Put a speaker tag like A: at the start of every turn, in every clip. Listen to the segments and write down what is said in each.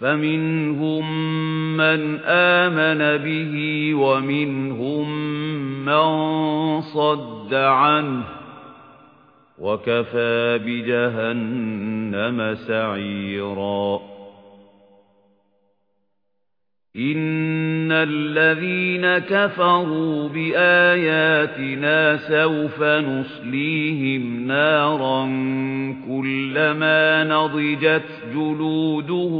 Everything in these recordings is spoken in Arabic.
A: فَمِنْهُم مَّنْ آمَنَ بِهِ وَمِنْهُم مَّن صَدَّ عَنْهُ وَكَفَى بِجَهَنَّمَ سَعِيرًا. إِنَّ الَّذِينَ كَفَرُوا بِآيَاتِنَا سَوْفَ نُصْلِيهِمْ نَارًا كُلَّمَا نَضِجَتْ جُلُودُهُم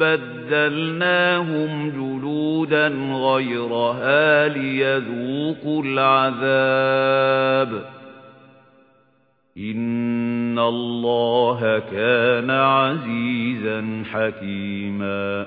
A: بَدَّلْنَاهُمْ جُلُودًا غَيْرَهَا لِيَذُوقُوا الْعَذَابَ. إِنَّ اللَّهَ كَانَ عَزِيزًا حَكِيمًا.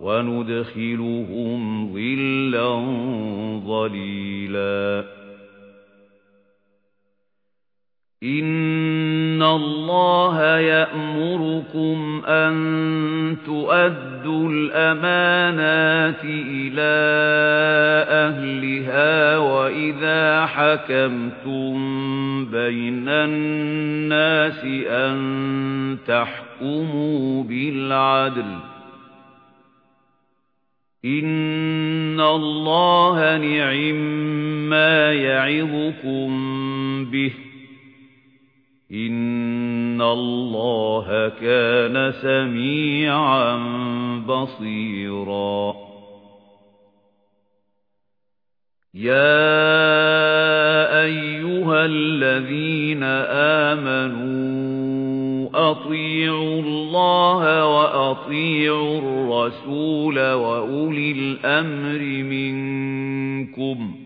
A: وَنُدْخِلُهُمْ ظِلًّا ظَلِيلًا. إِنَّ اللَّهَ يَأْمُرُكُمْ أَن تُؤَدُّوا الْأَمَانَاتِ إِلَى أَهْلِهَا وَإِذَا حَكَمْتُم بَيْنَ النَّاسِ أَن تَحْكُمُوا بِالْعَدْلِ إِنَّ اللَّهَ نِعِمَّا يَعِظُكُم بِهِ إِنَّ اللَّهَ كَانَ سَمِيعًا بَصِيرًا. يَا أَيُّهَا الَّذِينَ آمَنُوا أَطِيعُوا اللَّهَ وَأَطِيعُوا الرَّسُولَ وَأُولِي الْأَمْرِ مِنكُمْ.